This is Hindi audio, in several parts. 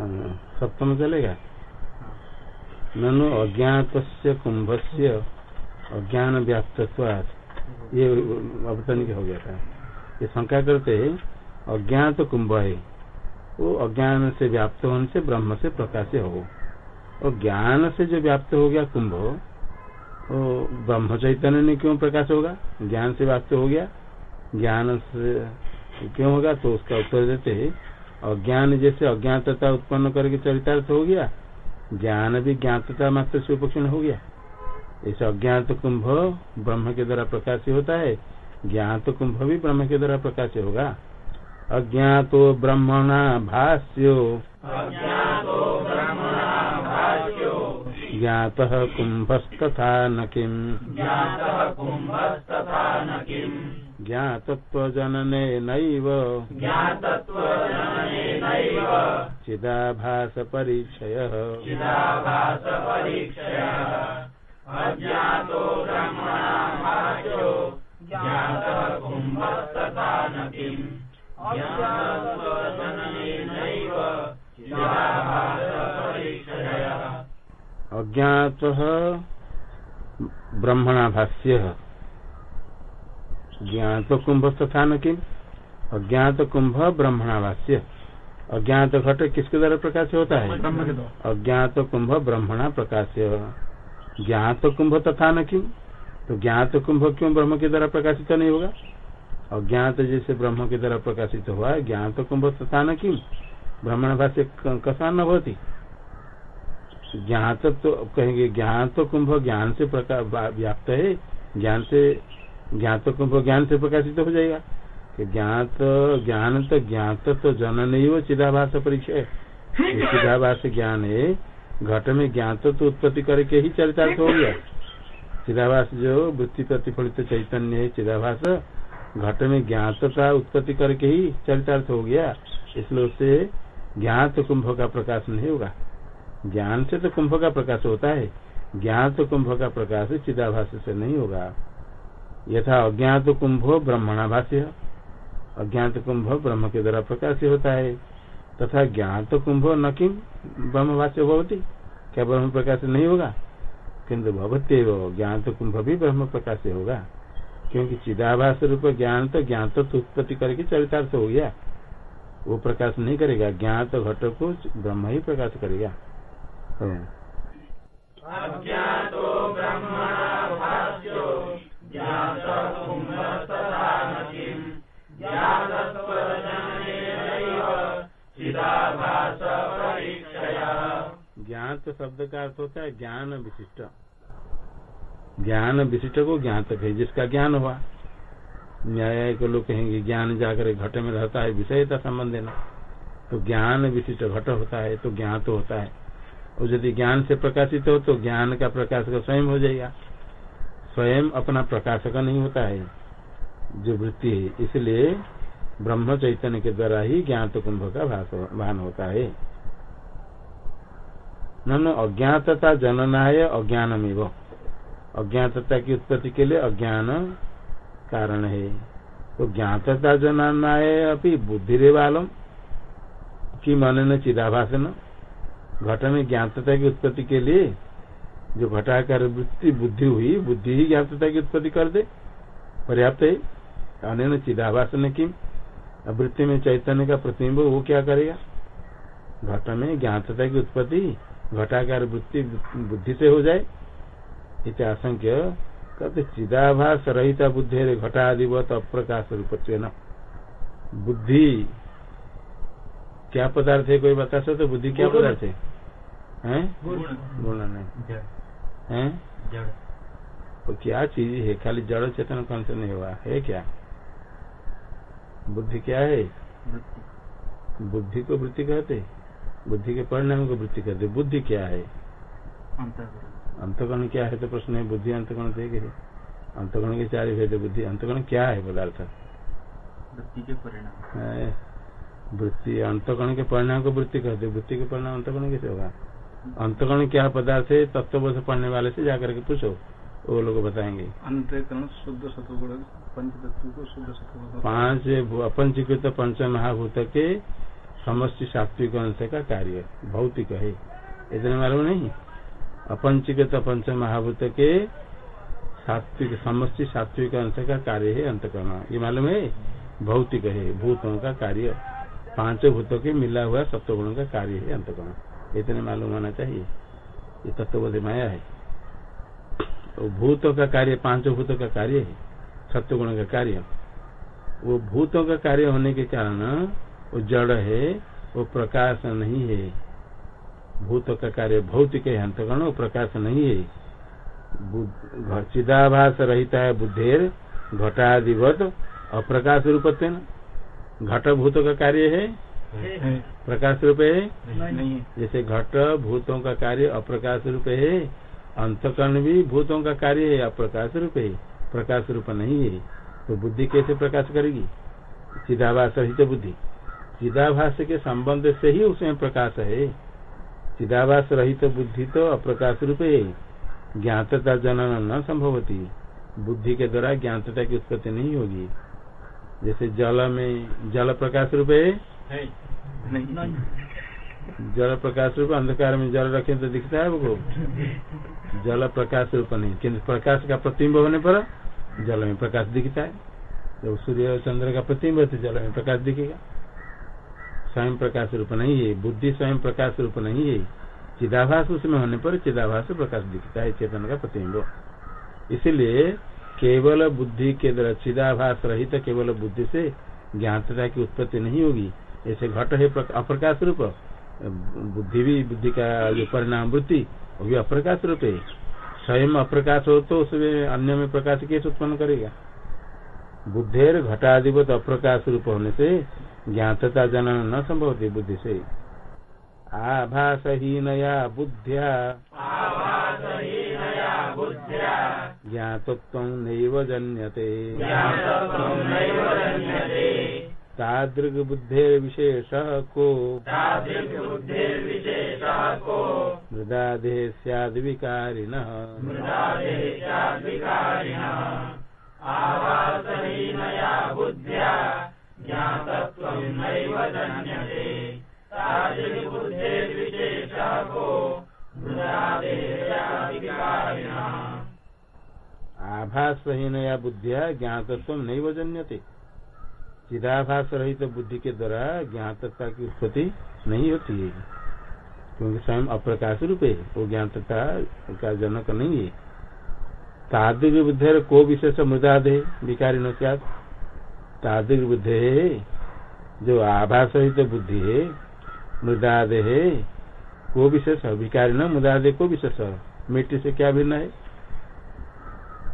सप्तम चलेगा। ननु अज्ञात कुंभ से अज्ञान व्याप्तत्वात् ये अवतनिक हो गया था। ये शंका करते अज्ञात कुंभ है। वो अज्ञान से व्याप्त होने से ब्रह्म से प्रकाश हो। और ज्ञान से जो व्याप्त हो गया कुंभ, वो ब्रह्म चैतन्य ने क्यों प्रकाश होगा? ज्ञान से व्याप्त हो गया। ज्ञान से क्यों होगा? तो उसका उत्तर देते है। अज्ञान जैसे अज्ञातता उत्पन्न करके चरितार्थ हो गया ज्ञान भी ज्ञातता मात्र से उपक्षण हो गया। ऐसे अज्ञात कुंभ ब्रह्म के द्वारा प्रकाश होता है ज्ञात कुंभ भी ब्रह्म के द्वारा प्रकाश होगा। अज्ञातो ब्रह्मणा भाष्यो। ज्ञात कुंभस्तथा न किम। ज्ञातत्वजनने नैव चिदाभास परीक्षय अज्ञात ब्रह्मणा भाष्य ज्ञात कुंभ तथा न किम अज्ञात कुंभ ब्रह्मणावास्य अज्ञात घट किसके द्वारा प्रकाश होता है? ब्रह्म के द्वारा। अज्ञात कुंभ ब्रह्मणा प्रकाश ज्ञात कुंभ तथा न किम तो ज्ञात कुंभ क्यों ब्रह्म के द्वारा प्रकाशित नहीं होगा? अज्ञात जैसे ब्रह्म के द्वारा प्रकाशित हुआ ज्ञात कुंभ तथा न किम ब्रह्मण भाष्य कसा न होती ज्ञात तो कहेंगे ज्ञान तो कुंभ ज्ञान से व्याप्त है। ज्ञान से ज्ञात कुंभ ज्ञान से प्रकाशित हो जाएगा कि ज्ञात ज्ञान तो ज्ञात तो जन नहीं हो चिदाभास परीक्षा है चिदाभास ज्ञान है घट में ज्ञात तो उत्पत्ति करके ही चरितार्थ हो गया। चिदाभास जो वृत्ति प्रतिफलित चैतन्य है चिदाभास घट में ज्ञात का उत्पत्ति करके ही चरितार्थ हो गया। इसलिए उससे ज्ञात कुंभ का प्रकाश नहीं होगा। ज्ञान से तो कुंभ का प्रकाश होता है। ज्ञात कुंभ का प्रकाश चिदाभास से नहीं होगा। यथा अज्ञात कुंभो ब्रह्मणाभाष्य अज्ञात कुंभ ब्रह्म के द्वारा प्रकाश होता है। तथा ज्ञात कुंभ न किम ब्रह्म भाष्य भवती। क्या ब्रह्म प्रकाश नहीं होगा? किन्तु भवते ज्ञात कुंभ भी ब्रह्म प्रकाश होगा। क्योंकि चिदाभास रूप ज्ञान तो ज्ञान तो उत्पत्ति करके चरितार्थ हो गया। वो प्रकाश नहीं करेगा, ज्ञात घट को ब्रह्म ही प्रकाश करेगा। ज्ञान तो शब्द का अर्थ होता है ज्ञान विशिष्ट। ज्ञान विशिष्ट को ज्ञान ज्ञात है, जिसका ज्ञान हुआ। न्याय के लोग कहेंगे, ज्ञान जाकर घट में रहता है विषयता संबंध देना तो ज्ञान विशिष्ट घट होता है तो ज्ञात तो होता है। और यदि ज्ञान से प्रकाशित हो तो ज्ञान का प्रकाशक स्वयं हो जाएगा। स्वयं अपना प्रकाशक नहीं होता है, जो वृत्ति है। इसलिए ब्रह्म चैतन्य के द्वारा ही ज्ञात कुंभ का भान होता है। न अज्ञातता जननाय अज्ञानमेव। अज्ञातता की उत्पत्ति के लिए अज्ञान कारण है। तो ज्ञातता जननाय अभी बुद्धि आलम की मन न चिदाभासन घट में ज्ञातता की उत्पत्ति के लिए जो घटाकार वृत्ति बुद्धि हुई बुद्धि ही ज्ञातता की उत्पत्ति कर दे। पर्याप्त है। अन्य चिदाभास ने किम वृत्ति में चैतन्य का प्रतिबिंब वो क्या करेगा? घट में ज्ञातता की उत्पत्ति घटाकार वृत्ति बुद्धि से हो जाए। इत आशंक्य कहते चिदाभास रहिता बुद्धि घटादिवत अप्रकाश रूप बुद्धि क्या पदार्थ है? कोई बता सकते बुद्धि क्या पदार्थ है? हैं? गुण। नहीं। हैं? तो क्या चीज़ है? खाली जड़ चेतन कौन से नहीं हुआ? है क्या? बुद्धि क्या है? बुद्धि को वृत्ति कहते बुद्धि के परिणाम को वृत्ति कहते बुद्धि क्या है? अंतकरण। क्या है तो प्रश्न है बुद्धि अंतकरण थे अंतकरण के चार भेद बुद्धि। अंतकरण क्या है पदार्थ? वृत्ति के परिणाम। वृत्ति अंतकरण के परिणाम को वृत्ति कहते वृत्ति के परिणाम अंतकरण कैसे होगा? अंतकरण क्या पदार्थ है तत्व से पढ़ने वाले से जाकर के पूछो वो लोग बताएँगे। अंतकरण शुद्ध पंच तत्व को शुद्ध पाँच अपंचीकृत पंच महाभूत के समष्टि सात्विक अंश का कार्य भौतिक है। इतने मालूम नहीं? अपंचीकृत पंच महाभूत के सात्विक समष्टि सात्विक अंश का कार्य है अंतकरण। ये मालूम है? भौतिक है भूतों का कार्य। पाँचों भूतों के मिला हुआ सत्वगुणों का कार्य है अंतकरण। इतने मालूम होना चाहिए। ये तत्वबोध माया है। तो भूतों का कार्य पाँचों भूतों का कार्य है। सत्वगुण का कार्य। वो भूतों का कार्य होने के कारण वो जड़ है, वो प्रकाश नहीं है। भूत का कार्य भौतिक है अंतकरण वो प्रकाश नहीं है। चिदाभास रहता है बुद्धेर घटाधिवत अप्रकाश रूप घट भूत का कार्य है। प्रकाश रूप है? जैसे घट भूतों का कार्य अप्रकाश रूप है अंतकरण भी भूतों का कार्य है अप्रकाश रूप है। प्रकाश रूप नहीं है तो बुद्धि कैसे प्रकाश करेगी? चिदाभास रहित तो बुद्धि। चिदाभास के संबंध से ही उसमें प्रकाश है। चिदाभास रहित तो बुद्धि तो अप्रकाश रूप है। ज्ञातता जनन न संभवती। बुद्धि के द्वारा ज्ञातता की उत्पत्ति नहीं होगी। जैसे जल में जल प्रकाश रूप है जल प्रकाश रूप अंधकार में जल रखे तो दिखता है वो जल प्रकाश रूप नहीं। किन्तु प्रकाश का प्रतिम्ब होने पर जल में प्रकाश दिखता है। जब सूर्य और चंद्र का प्रतिम्ब है तो जल में प्रकाश दिखेगा। स्वयं प्रकाश रूप नहीं है। बुद्धि स्वयं प्रकाश रूप नहीं है। चिदाभास उसमें होने पर चिदाभास प्रकाश दिखता है। चेतन का प्रतिम्ब। इसलिए केवल बुद्धि के द्वारा चिदाभास रहित केवल बुद्धि से ज्ञातता की उत्पत्ति नहीं होगी। ऐसे घट है अप्रकाश रूप। बुद्धि भी बुद्धि का जो परिणाम वृत्ति वो भी अप्रकाश रूप है। स्वयं अप्रकाश हो तो उसमें अन्य में प्रकाश कैसे उत्पन्न करेगा? बुद्धेर घटाधिपत अप्रकाश रूप होने से ज्ञातता जनन न संभव थी बुद्धि से। आभासहीनया बुद्धिया। ज्ञातत्व नैव जन्यते। तादृग बुद्धे विशेष को मृदा देह सद विकारिण आभासहीन या बुद्धिया ज्ञातत्व नहीं जन्यते। चिदाभास रहित तो बुद्धि के द्वारा ज्ञातता की उत्पत्ति नहीं होती है। क्योंकि स्वयं अप्रकाश रूप है, वो ज्ञातता का जनक नहीं है। तादिक बुद्धि को विशेष मृदादे विकारी न तादिक बुद्धि जो आभास रहित तो बुद्धि है, मृदादे है, को विशेष, विकारी न, मृदादे को विशेष। मिट्टी से क्या भिन्न है?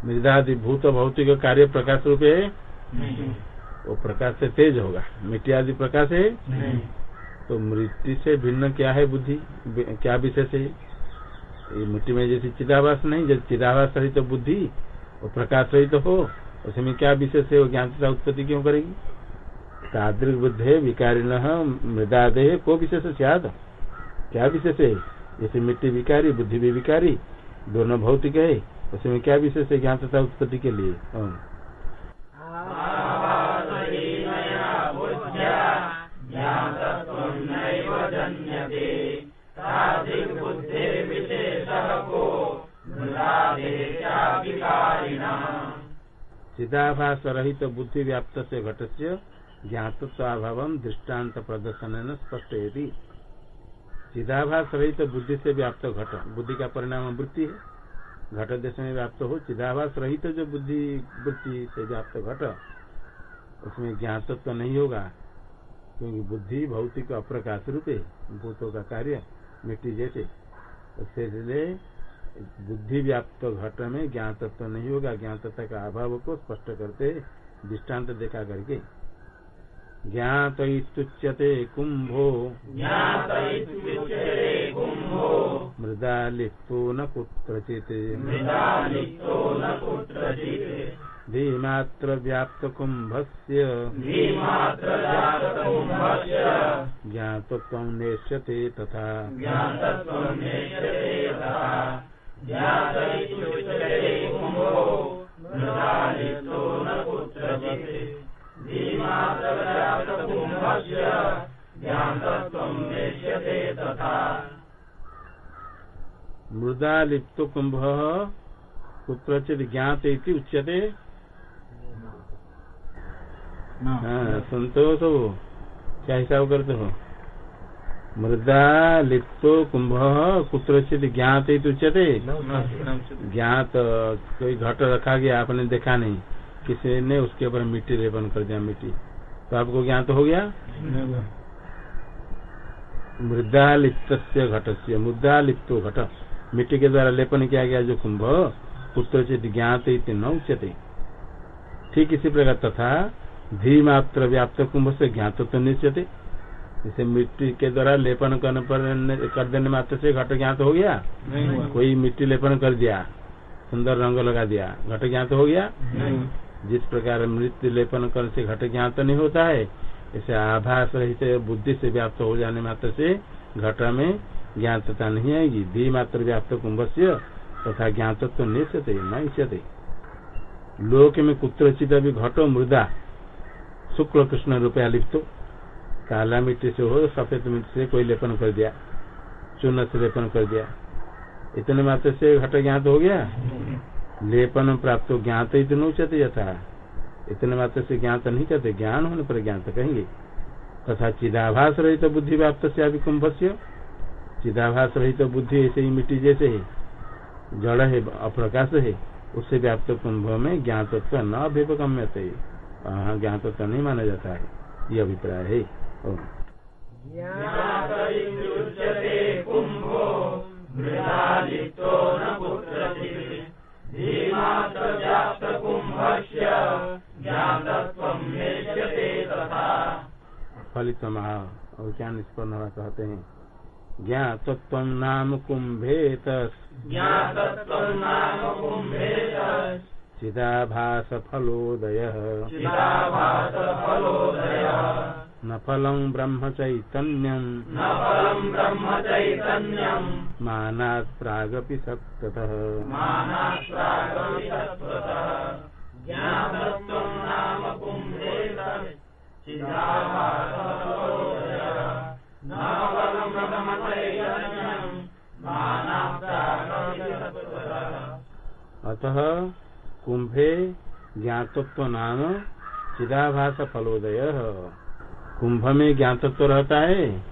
मृदादि भूत भौतिक कार्य प्रकाश रूप है वो प्रकाश से तेज होगा। मिट्टी आदि प्रकाश है? तो मृत्यु से भिन्न क्या है बुद्धि? क्या विशेष है? ये मिट्टी में जैसे चिदाभास नहीं जैसे चिदाभास रही तो बुद्धि वो प्रकाश रही तो हो उसमें क्या विशेष है? वो ज्ञान तथा उत्पत्ति क्यों करेगी? तादृक बुद्ध है विकारी न मृदादे को विशेष सियाद। क्या विशेष है? जैसे मिट्टी विकारी बुद्धि भी विकारी दोनों भौतिक है उसमें क्या विशेष है? ज्ञान तथा उत्पत्ति के लिए। चिदाभास रहित बुद्धि व्याप्त से घट से ज्ञातत्व अभाव दृष्टांत प्रदर्शन स्पष्ट यदि चिदाभास रहित बुद्धि से व्याप्त घट बुद्धि का परिणाम वृत्ति है। घट देश में व्याप्त हो चिदाभास रहित जो बुद्धि वृत्ति से व्याप्त घट उसमें ज्ञातत्व नहीं होगा। क्योंकि बुद्धि भौतिक अप्रकाश रूपे भूतों का कार्य मिट्टी जैसे। इसलिए बुद्धि व्याप्त घट में ज्ञान तत्व नहीं होगा ज्ञान तत्व का अभाव को स्पष्ट करते दृष्टांत देखा करके। ज्ञात इत्युच्यते कुंभो। मृदा लिप्तो न कुत्रचित्। धीमात्र व्याप्त कुंभस्य ज्ञातत्व नेश्यते तथा। मृदा लिप्तो कुंभ कुत्रचित ज्ञात इति उच्यते। सुनते हो सब? क्या हिसाब करते हो? मृदा लिप्तो कुंभ कुत्रचित ज्ञात इति उच्यते ज्ञात, कोई घट रखा गया आपने देखा नहीं? किसी ने उसके ऊपर मिट्टी लेपन कर दिया, मिट्टी। तो आपको ज्ञात हो गया? मृदा लिप्त घट से मृदा लिप्तो घट। मिट्टी के द्वारा लेपन किया गया जो कुंभ, कुत्रचित ज्ञात ही न उच्यते। ठीक इसी प्रकार तथा धी मात्र व्याप्त कुंभ से ज्ञात तो निश्चते जैसे मिट्टी के द्वारा लेपन करने पर कर देने मात्र से घट ज्ञात हो गया? कोई मिट्टी लेपन कर दिया सुंदर रंग लगा दिया घट ज्ञात हो गया? जिस प्रकार मृत्यु लेपन करने से घट ज्ञात नहीं होता है ऐसे आभास रहित बुद्धि से व्याप्त हो जाने मात्र से घट में ज्ञातता नहीं आएगी। धी मात्र व्याप्त कुंभ से तथा ज्ञातत्व तो निश्चते न लोक में कुत्रचित अभी घटो मृदा। शुक्ल कृष्ण रूपया लिप्तो काला मिट्टी से हो, सफ़ेद मिट्टी से कोई लेपन कर दिया। चूर्ण से लेपन कर दिया। इतने मात्र से घट ज्ञात हो गया? लेपन प्राप्त ज्ञात इतने उचते यथा। इतने मात्र से ज्ञात नहीं कहते ज्ञान होने पर ज्ञात कहेंगे। तथा चिदाभास रहित तो बुद्धि व्याप्त से अभी कुंभ से चिदाभास रहित तो बुद्धि ऐसे ही मिट्टी जैसे है। जड़ है, अप्रकाश है, उससे व्याप्त कुंभ में ज्ञातत्व न अभ्युपगम्यते हाँ ज्ञात तो नहीं माना जाता है। ये अभिप्राय है। फलित और क्या निष्पन्न होना चाहते हैं? ज्ञातत्व नाम कुंभेत ज्ञातत्व नाम कुंभेत चिदाभास फलोदय न फलं ब्रह्म चैतन्यम। मानात् प्रागपि अतः कुंभे ज्ञातत्व नाम चिदाभास फलोदय। कुंभ में ज्ञातत्व रहता है?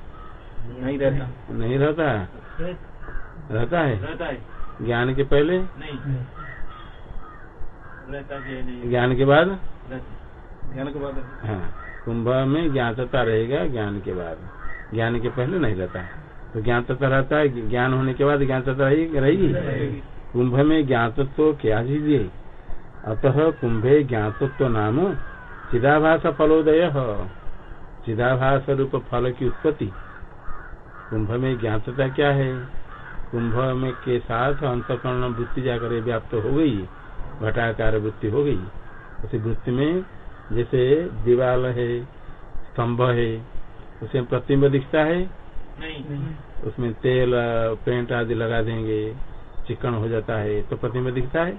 नहीं रहता। नहीं रहता? रहता है? रहता है। ज्ञान के पहले? नहीं। रहता नहीं। ज्ञान के बाद? ज्ञान के बाद हाँ। कुंभ में ज्ञातता रहेगा ज्ञान के बाद। ज्ञान के पहले नहीं रहता। तो ज्ञातता रहता है ज्ञान होने के बाद ज्ञातता रहेगी। कुंभ में ज्ञातत्व क्या चीज़ है? अतः कुंभे ज्ञातत्व नाम चिदाभास फलोदय चिदाभास रूप फल की उत्पत्ति। कुंभ में ज्ञातता क्या है? कुंभ में के साथ अंतकरण वृत्ति जाकर व्याप्त हो गई घटाकार वृत्ति हो गई। उसी वृत्ति में जैसे दीवाल है स्तंभ है उसमें प्रतिम्ब दिखता है। नहीं। उसमें तेल पेंट आदि लगा देंगे चिकन हो जाता है तो प्रतिम्ब दिखता है।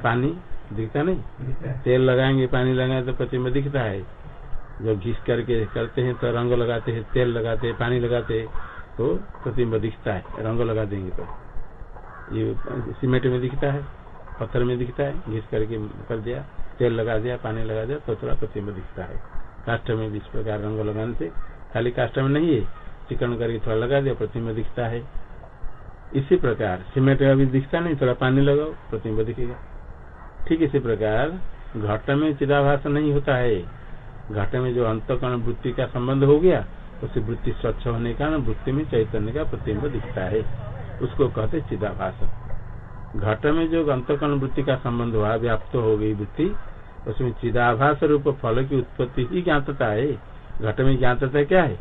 पानी? दिखता नहीं। तेल लगाएँगे पानी लगाए तो प्रतिम्ब दिखता है। जब घिस करके करते हैं तो रंग लगाते हैं तेल लगाते हैं पानी लगाते हैं तो प्रतिम्ब दिखता है। रंग लगा देंगे तो। ये सीमेंट में दिखता है पत्थर में दिखता है घिस करके कर दिया तेल लगा दिया पानी लगा दिया तो थोड़ा प्रतिम्ब दिखता है। काष्ट में भी इस प्रकार रंग लगाने से खाली काष्ट में नहीं है चिकन करके थोड़ा लगा दिया प्रतिम्ब दिखता है। इसी प्रकार सीमेंट अभी दिखता नहीं थोड़ा पानी लगाओ प्रतिम्ब दिखेगा। ठीक इसी प्रकार, घट में चिदाभास नहीं होता है। घट में जो अंतकरण वृत्ति का संबंध हो गया, उसे वृत्ति स्वच्छ होने का वृत्ति में चैतन्य का प्रतिम्ब दिखता है। उसको कहते चिदाभास। घट में जो अंतकरण वृत्ति का संबंध हुआ, व्याप्त हो गई वृत्ति, उसमें चिदाभास रूप फल की उत्पत्ति ही ज्ञातता है। घट में ज्ञातता क्या है?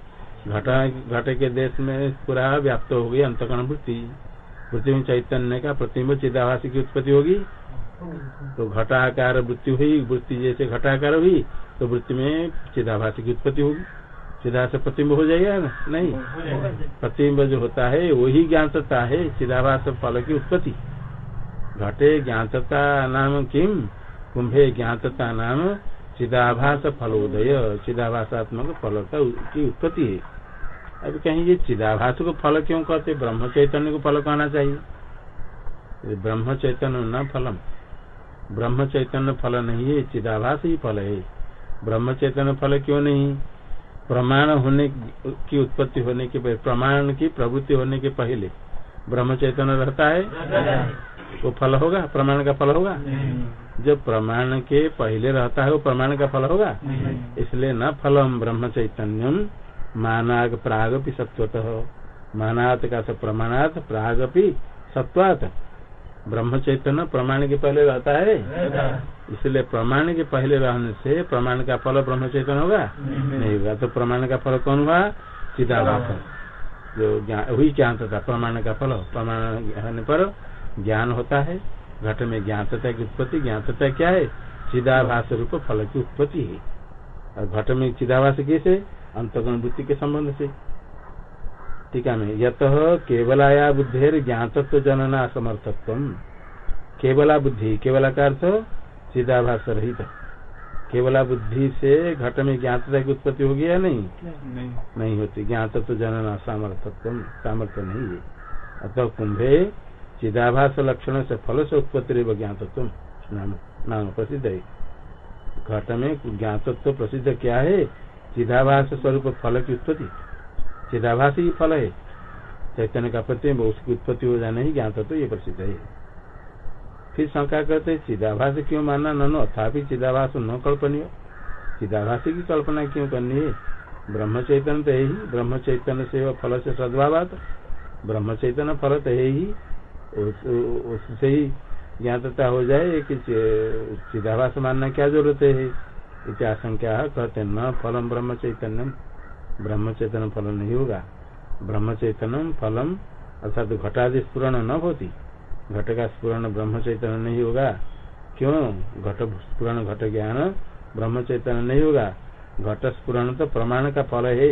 घट घट के देश में पूरा व्याप्त हो गई अंतकरण वृत्ति। वृत्ति में चैतन्य का प्रतिम्ब चिदाभास की उत्पत्ति होगी। तो घटाकार वृत्ति हुई वृत्ति जैसे घटाकार हुई तो वृत्ति में चिदाभास की उत्पत्ति होगी। चिदा से प्रतिम्ब हो जाएगा ना? नहीं। प्रतिम्ब जो होता है, वही ज्ञान ज्ञातता है, चिदाभास फल की उत्पत्ति। घटे ज्ञान ज्ञातता नाम किम? कुंभे ज्ञान ज्ञातता नाम चिदाभास फलोदय। चिदाभासात्मक फल की उत्पत्ति है। अब कहीं ये चिदाभास को फल क्यों कहते ब्रह्म चैतन्य को फल कहना चाहिए। ब्रह्म चैतन्य न फलम ब्रह्म चैतन्य फल नहीं है चिदाभास ही फल है। ब्रह्म चैतन्य फल क्यों नहीं? प्रमाण होने की उत्पत्ति होने के पहले प्रमाण की प्रवृत्ति होने के पहले ब्रह्म चैतन्य रहता है? वो फल होगा? प्रमाण का फल होगा? जब प्रमाण के पहले रहता है वो प्रमाण का फल होगा? इसलिए न फलम ब्रह्म चैतन्यम मानाग प्रागपि सत्वतः मानात का प्रमाणात प्रागपि सत्वात ब्रह्म चैतन्य प्रमाण के पहले रहता है। इसलिए प्रमाण के पहले रहने से प्रमाण का फल ब्रह्म चैतन्य होगा? नहीं। होगा। तो प्रमाण का फल कौन हुआ? चिदाभास। जो वही ज्ञान था प्रमाण का फल प्रमाण होने पर ज्ञान होता है। घट में ज्ञातता की उत्पत्ति। ज्ञातता क्या है? चिदाभास रूप फल की उत्पत्ति है। और घट में चिदाभास कैसे? अंतगुण वृत्ति के संबंध से। टीका में यत केवलाया बुद्धि ज्ञातत्व जनना समर्थत्व केवला बुद्धि केवला का अर्थ चिदाभास रहित केवला बुद्धि से घट में ज्ञातता की उत्पत्ति होगी या नहीं? नहीं। नहीं होती। ज्ञातत्व जनना सामर्थ्य सामर्थ्य नहीं है। अतः कुंभे चिदाभास लक्षण से फल से उत्पत्ति ज्ञातत्व नाम नाम प्रसिद्ध है। घट में ज्ञातत्व प्रसिद्ध क्या है? चिदाभास स्वरूप फल की उत्पत्ति। चिदाभास ही फल है। चैतन्य का प्रत्यय उसकी उत्पत्ति हो जाना ही ज्ञातत्व ये प्रसिद्ध है। फिर शंका करते चिदाभास क्यों मानना ननो अथापि चिदाभास न कल्पनीय। चिदाभास की कल्पना क्यों करनी है? ब्रह्म चैतन्य तो है ही। ब्रह्म चैतन्य से फल से सद्भावात। ब्रह्म चैतन्य फल तो है ही। उससे ही ज्ञातता हो जाए कि चिदाभास मानना क्या ज़रूरत है? इति आशंका कहते न फलम ब्रह्म चैतन्यम ब्रह्म चैतन्य फल नहीं होगा। ब्रह्म चैतन्यम फलम अर्थात घटादि स्पूरण न होती। घट का स्पूरण ब्रह्म चैतन्य नहीं होगा। क्यों? घट स्पूरण घट ज्ञान ब्रह्म चैतन्य नहीं होगा। घट स्पूरण तो प्रमाण का फल है।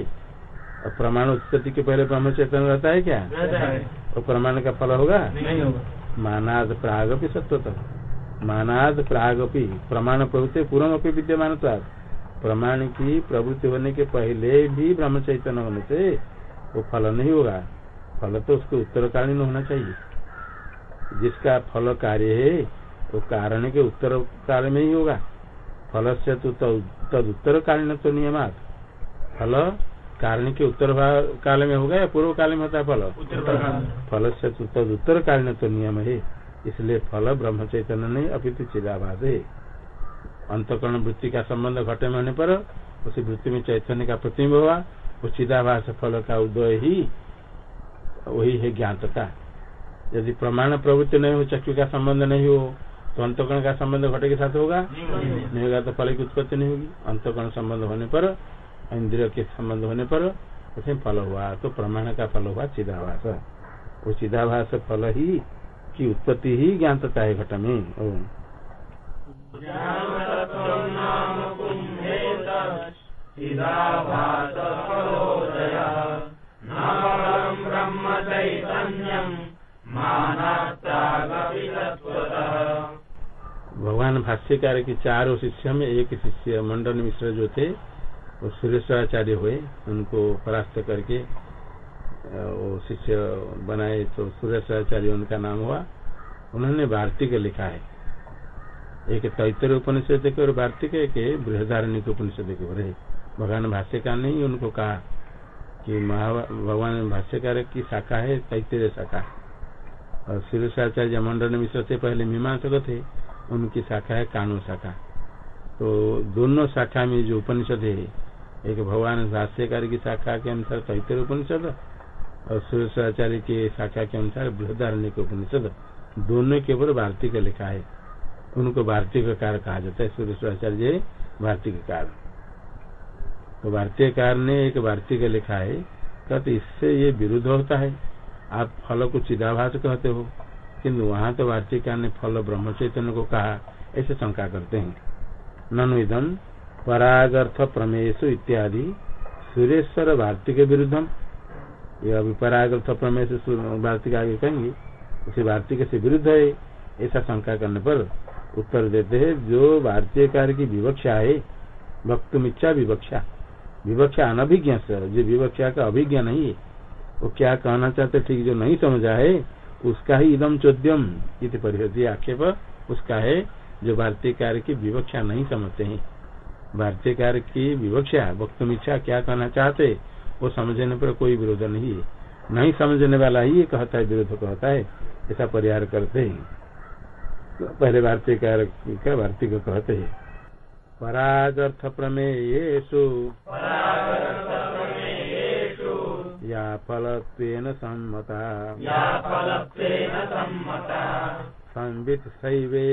और प्रमाण उत्पत्ति के पहले ब्रह्म चैतन्य रहता है क्या? तो प्रमाण का फल होगा? नहीं होगा। मानाद प्रागपि सत्वतः मानाद प्रागपि प्रमाण प्रवृत्ति पूर्व विद्यमान प्रमाण की प्रवृत्ति होने के पहले भी ब्रह्म चैतन्य होने से वो फल नहीं होगा। फल तो उसको उत्तरकालीन होना चाहिए। जिसका फल कार्य है वो कारण के उत्तर काल में ही होगा। फल से तो तद उत्तर कालीन तो नियमात। फल कारण के उत्तर काल में होगा या पूर्व काल में होता है फल? फल से तो तद उत्तर कालीन तो नियम है। इसलिए फल ब्रह्म चैतन्य नहीं अपितु चिदाभास है। अंतकरण वृत्ति का संबंध घटे में होने पर उसी वृत्ति में चैतन्य का प्रतिम्ब हुआ। वो चिदाभास फल का उदय ही वही है ज्ञातता। यदि प्रमाण प्रवृत्ति नहीं हो चक्षु का संबंध नहीं हो तो अंतकरण का संबंध घटे के साथ होगा? नहीं होगा। तो फल की उत्पत्ति नहीं होगी। अंतकरण संबंध होने पर इंद्रिय के संबंध होने पर उसमें फल हुआ। तो प्रमाण का फल हुआ चिदाभास। वो चिदाभास फल ही की उत्पत्ति ही ज्ञातता है घट में। भगवान भाष्यकार के चारों शिष्य में एक शिष्य मंडन मिश्र जो थे, वो सुरेश्वराचार्य हुए, उनको परास्त करके वो शिष्य बनाए तो सुरेश्वराचार्य उनका नाम हुआ। उन्होंने वार्तिक लिखा है। एक तैतर उपनिषद के और वार्तिक एक बृहदारण्य उपनिषद के रहे भगवान भाष्यकार ने ही उनको कहा कि भगवान भाष्यकार की शाखा है तैतरीय शाखा। और सुरेश्वराचार्य मंडन मिश्र से पहले मीमांसक थे, उनकी शाखा है कानू शाखा। तो दोनों शाखा में जो उपनिषद है, एक भगवान भाष्यकार की शाखा के अनुसार तैतर उपनिषद और सुरेश्वराचार्य की शाखा के अनुसार बृहदारण्य उपनिषद, दोनों के ऊपर वार्तिक लिखा है। उनको वार्तिक कार कहा जाता है। सुरेश्वराचार्य वार्तिक कार तो वार्तिक कार ने एक वार्तिक लिखा है, कहते इससे ये विरुद्ध होता है। आप फल को चिदाभास कहते हो किन्तु वहाँ तो वार्तिका ने फल ब्रह्म चैतन्य को कहा, ऐसे शंका करते हैं। ननु इदम परागर्थ प्रमेश इत्यादि, सुरेश्वर वार्तिक विरुद्धम। ये अभी परागर्थ प्रमेश वार्तिक आगे कहेंगे, उसे वार्तिक से विरुद्ध है, ऐसा शंका करने पर उत्तर देते हैं, जो वार्तिकार की विवक्षा है वक्तुम इच्छा विवक्षा। विवक्षा अनभिज्ञ जो विवक्षा का अभिज्ञ नहीं है, वो क्या कहना चाहते, ठीक जो नहीं समझा है, उसका ही इदम चोद्यम, इति परिहृति आक्षेप, उसका है, जो भारतीय कार्य की विवक्षा नहीं समझते हैं। भारतीय कार्य की विवक्षा वक्तुम इच्छा क्या कहना चाहते, वो समझने पर कोई विरोध नहीं है। नहीं समझने वाला ही कहता है, विरोध कहता है, ऐसा परिहार करते हैं। पहले भारतीय कार्य का भारतीय को कहते हैं? परागर्थ प्रमेयेषु या फलत्वेन सम्मता। संवित सैवेहमेयोर्थो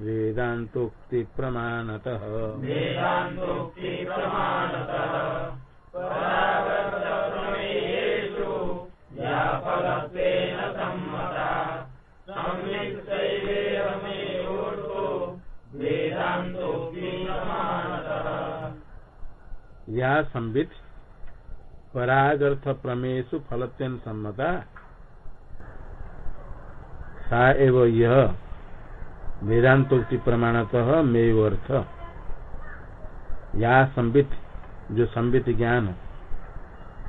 वेदान्तोक्ति प्रमाणतः या संवित परागर्थ प्रमेयसु फलत्वेन सम्मता। सा एव यह वेदांतोक्ति प्रमाणतः मेव अर्थ। या संबित जो संबित ज्ञान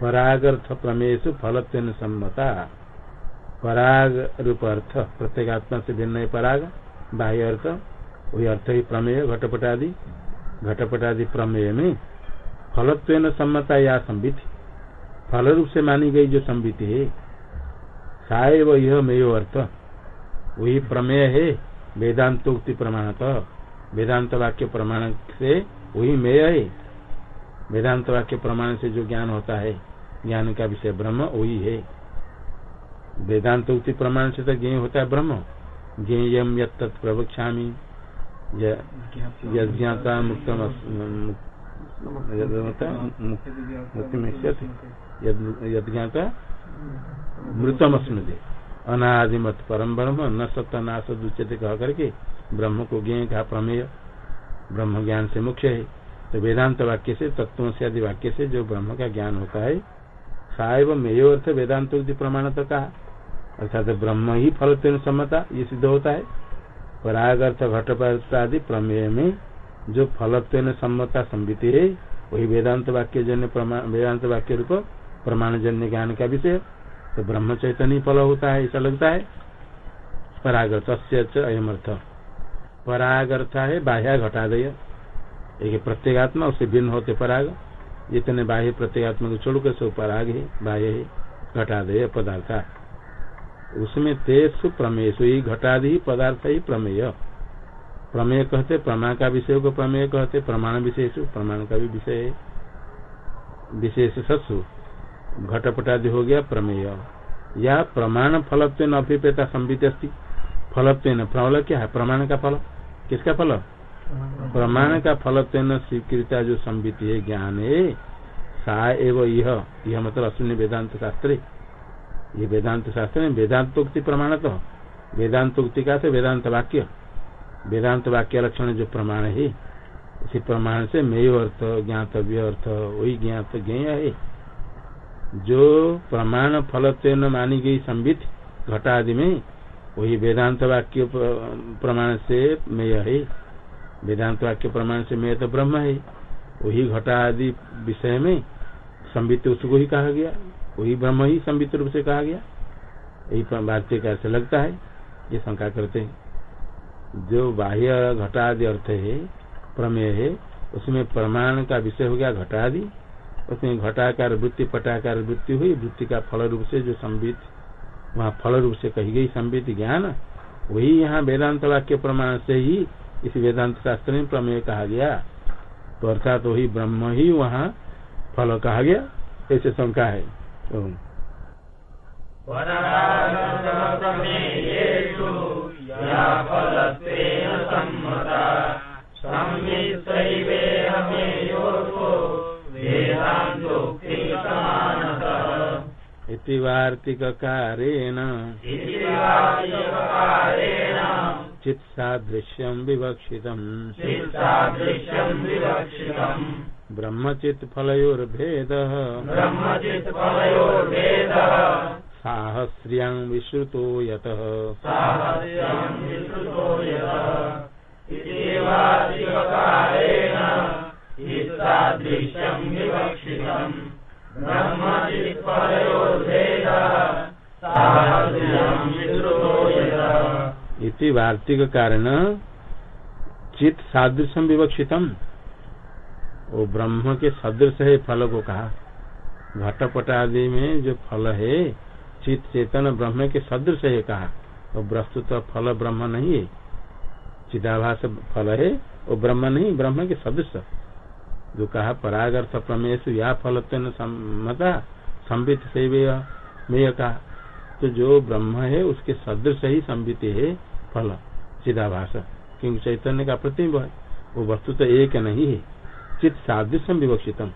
परागर्थ प्रमेयसु फलत्वेन सम्मता। पराग रूप अर्थ, प्रत्येगात्मा से भिन्न है पराग, बाह्य अर्थ वही अर्थ ही प्रमेय, घटपटादि घटपटादि प्रमेय में। फलत्व सम्मता या संबित फल रूप से मानी गई जो संबित है साय व यह मेयो अर्थ। वही प्रमेय है वेदांतोक्ति प्रमाणतः। वेदांत वाक्य प्रमाण से वही मेय है। वेदांत वाक्य प्रमाण से जो ज्ञान होता है ज्ञान का विषय ब्रह्म वही है। वेदांतोक्ति प्रमाण से तो ज्ञ होता है ब्रह्म। ज्ञेयम यद प्रवक्षा यज्ञाता मुक्त मृतम स्मृति अनादिमत परम ब्रह्म, न सत्य दुच्यते कह करके ब्रह्म को ज्ञ का प्रमेय। ब्रह्म ज्ञान से मुख्य है। तो वेदांत वाक्य से, तत्वों से आदि वाक्य से जो ब्रह्म का ज्ञान होता है साइव मेयो अर्थ वेदांत प्रमाण तो कहा अर्थात ब्रह्म ही फल सम्मता, ये सिद्ध होता है। पराग अर्थ घटपट आदि प्रमेय में जो फलत्व सम्मता संबित है, वही वेदांत वाक्य जन्य वेदांत वाक्य रूप प्रमाण जन्य ज्ञान का विषय तो ब्रह्म चैतन्य फल होता है, ऐसा लगता है। परागर्थ अयम अर्थ परागर्थ है, बाह्य घटादय। एक प्रत्येगात्मा, उससे भिन्न होते पराग। जितने बाह्य प्रत्येगात्मा को छोड़कर सो पराग है, बाह्य है, घटादय, पदार्थ। उसमें तेसु प्रमेय ही, घटादि पदार्थ ही प्रमेय। प्रमेय कहते प्रमाण का विषय को प्रमेय कहते, प्रमाण विशेष प्रमाण का भी विषय विशेष सत्सु, घटपटादि हो गया प्रमेय। या प्रमाण फलत्व अभिपेता संबित अस्थि फलत्व फल क्या है? प्रमाण का फल। किसका फल? प्रमाण का फलत्व स्वीकृता जो संबित है, ज्ञान है। सा एवं यह यह मतलब अश्विनी वेदांत शास्त्र। ये वेदांत शास्त्र में वेदांतोक्ति प्रमाणत। वेदांतोक्ति का वेदांत वाक्य। वेदांत वाक्य लक्षण जो प्रमाण है इसी प्रमाण से मेय अर्थ ज्ञातव्य अर्थ, वही ज्ञात ज्ञेय है। जो प्रमाण फलत्व मानी गई संबित घटा आदि में, वही वेदांत वाक्य प्रमाण से मेय है। वेदांत वाक्य प्रमाण से मेय तो ब्रह्म है। वही घटा आदि विषय में संबित उसको ही कहा गया। वही ब्रह्म ही संबित रूप से कहा गया। यही भारतीय का से लगता है। ये शंका करते हैं। जो बाह्य घटादि अर्थ है, प्रमेय है, उसमें प्रमाण का विषय हो गया घटादि। उसमें घटाकार वृत्ति, पटाकार वृत्ति हुई, वृत्ति का फल रूप से जो संबित वहाँ फल रूप से कही गई संबित ज्ञान, वही यहाँ वेदांत वाक्य प्रमाण से ही इस वेदांत शास्त्र में प्रमेय कहा गया। तो अर्थात तो वही ब्रह्म ही वहाँ फल कहा गया, ऐसे शंका है। इति वार्तिककारेण। चित्सादृश्यं विवक्षितम्। ब्रह्मचित्फलयोर्भेदः। साहस्र्यां विश्रुतो यतः। इति वार्तिक कारण चित सादृश्यम विवक्षितम। वो ब्रह्म के सदृश है फल को कहा। घटपट आदि में जो फल है चित चेतन ब्रह्म के सदृश है कहा। और वस्तुत फल ब्रह्म नहीं है। चिदाभास फल है, वो ब्रह्म नहीं, ब्रह्म के सदृश। जो कहा परागर्थ प्रमेश या फल सम्मता संबित से मेय कहा। तो जो ब्रह्म है, उसके सदृश ही संबित है फल, चिदाभास। क्योंकि चैतन्य का प्रतिम्ब है, वो वस्तु तो एक नहीं है। चित सादृश्य विवक्षितम।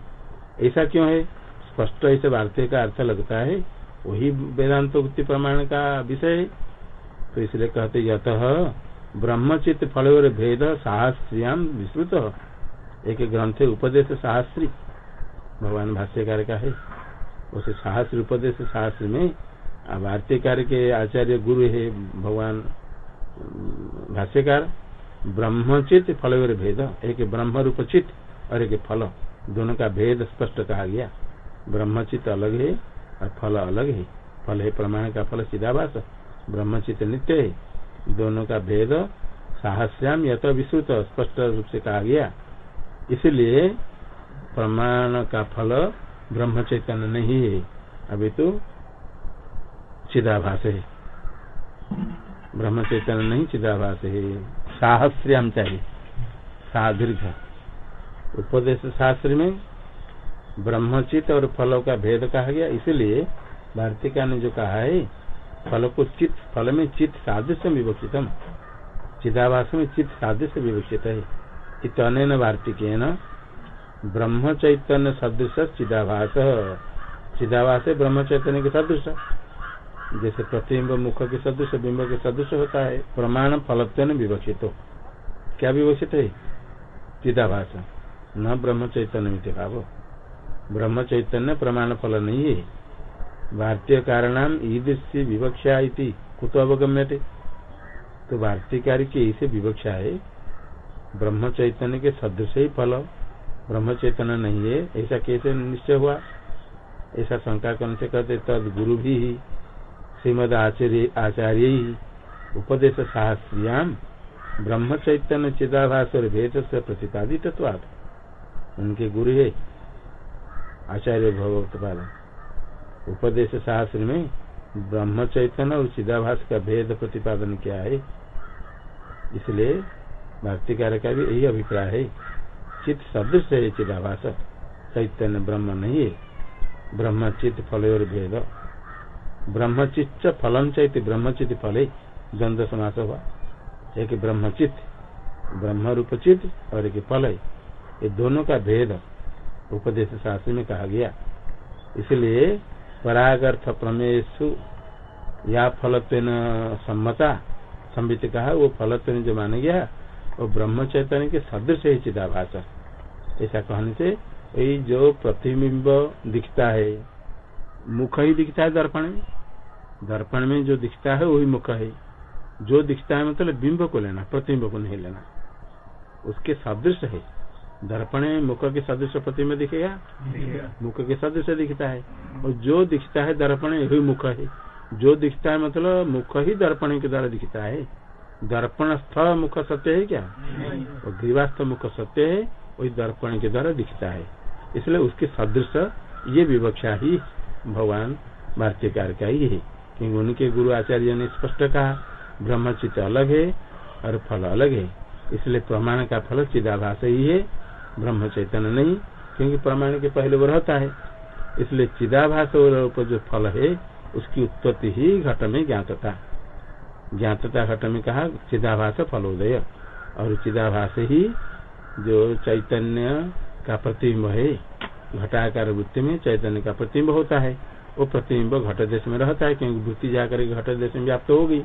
ऐसा क्यों है? स्पष्ट ऐसे वार्ते का अर्थ लगता है वही वेदांत उक्ति प्रमाण का विषय। है तो इसलिए कहते यत ब्रह्मचित फल और भेद साहस्रियाम विस्तृत एक ग्रंथ उपदेश साहस्री। भगवान भाष्यकार का है। उसे शास्त्री उपदेश शास्त्र में वार्तिकार के आचार्य गुरु है भगवान भाष्यकार। ब्रह्मचित फल और भेद, एक ब्रह्म रूप चित और एक फल। दोनों का भेद स्पष्ट कहा गया। ब्रह्मचित अलग है और फल अलग है। फल है प्रमाण का फल सीधाभास ब्रह्मचित नित्य है। दोनों का भेद साहस्याम यथ विश्रुत स्पष्ट रूप से कहा गया। इसलिए प्रमाण का फल ब्रह्म चैतन्य नहीं है। अभी तो चिदाभास है। ब्रह्म चैतन्य नहीं, चिदाभास है। साहस्र्याम चाहिए। सादीर्घ। उपदेश शास्त्र में ब्रह्मचित और फलों का भेद कहा गया। इसलिए भारतीका ने जो कहा है, फल को चित, फल में चित सादृश्य विवक्षितम। चिदाभास में चित सादृश्य विवक्षित है। इतन भारतीक ब्रह्म चैतन्य सदृश चिदाभास। चिदाभास ब्रह्म चैतन्य के सदृश। जैसे प्रतिबिंब मुख के सदृश, बिंब के सदृश होता है। प्रमाण फलत्व विवक्षित। हो क्या विवक्षित है? चिदाभास। न ब्रह्म चैतन्य भाव। ब्रह्म चैतन्य प्रमाण फल नहीं है। भारतीय कारणाम ईद से विवक्षा कुतो अवगम्य थे तो भारतीय कार्य की ऐसे विवक्षा है। ब्रह्म चैतन्य के सदृश ही फल। ब्रह्म चैतन्य नहीं है, ऐसा कैसे निश्चय हुआ? ऐसा शंका करने से कहते तद गुरु भी ही, श्रीमद आचार्य आचार्य उपदेश शास्त्रियाम ब्रह्म चैतन्य चिदाभास और भेद से प्रतिपादित उनके गुरु है। आचार्य भगवत उपदेश शास्त्र में ब्रह्म चैतन्य और चिदाभास का भेद प्रतिपादन किया है। इसलिए भाष्यकार का भी यही अभिप्राय है। चित्त सदृश है चिदाभास। चैतन्य ब्रह्म नहीं है। ब्रह्म चित्त फल और भेद। ब्रह्मचित फलम चैत ब्रह्मचित फल। द्वंद समास हुआ। एक ब्रह्मचित ब्रह्म रूप चित और एक फल है। ये दोनों का भेद। उपदेश शास्त्र में कहा गया। इसलिए परागर्थ प्रमेशु या फलत्व सम्मता संबित कहा, वो फलत्व जो माना गया, वो ब्रह्म चैतन्य के सदृश है चिदाभास। ऐसा कहने से, वही जो प्रतिबिंब दिखता है, मुख ही दिखता है दर्पण में। दर्पण में जो दिखता है, वही मुख है। जो दिखता है मतलब बिंब को लेना, प्रतिबिंब को नहीं लेना। उसके सदृश है। दर्पण में मुख के सदृश प्रतिबिंब दिखेगा? मुख के सदृश दिखता है। और जो दिखता है दर्पण वही मुख है। जो दिखता है मतलब मुख ही दर्पण के द्वारा दिखता है। दर्पण स्थ मुख सत्य है क्या? और ग्रीवास्थ मुख सत्य है वही दर्पण के द्वारा दिखता है। इसलिए उसके सदृश ये विवक्षा ही भगवान भाष्यकार का ही है। क्योंकि उनके गुरु आचार्य ने स्पष्ट कहा ब्रह्मचित अलग है और फल अलग है। इसलिए प्रमाण का फल चिदाभास ही है। ब्रह्म चैतन्य नहीं, क्योंकि प्रमाण के पहले वो रहता है। इसलिए चिदाभास जो फल है, उसकी उत्पत्ति ही घट में ज्ञातता। ज्ञातता घट में कहा, चिदाभास फलोदय। और चिदाभास ही जो चैतन्य का प्रतिबिंब है, घटाकार वृत्ति में चैतन्य का प्रतिबिंब होता है। वो प्रतिबिंब घट देश में रहता है, क्योंकि वृत्ति जाकर घट देश में व्याप्त होगी।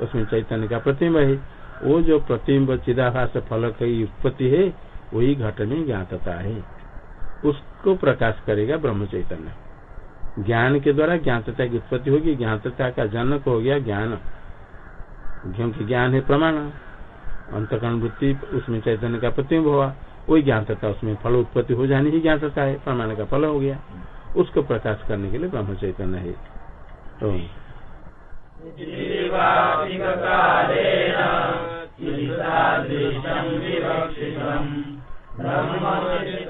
उसमें चैतन्य का प्रतिबिंब है। वो जो प्रतिबिंब चिदाभास फल की उत्पत्ति है वही घट में ज्ञातता है। उसको प्रकाश करेगा ब्रह्म चैतन्य। ज्ञान के द्वारा ज्ञातता की उत्पत्ति होगी, ज्ञातता का जनक हो गया ज्ञान। क्योंकि ज्ञान है प्रमाण। अंतकरण वृत्ति उसमें चैतन्य का प्रतिम्ब हुआ। वही ज्ञातता, उसमें फल उत्पत्ति हो जाने ही ज्ञातता है। प्रमाण का फल हो गया। उसको प्रकाश करने के लिए ब्रह्म चैतन्य है। तो ईशादृशं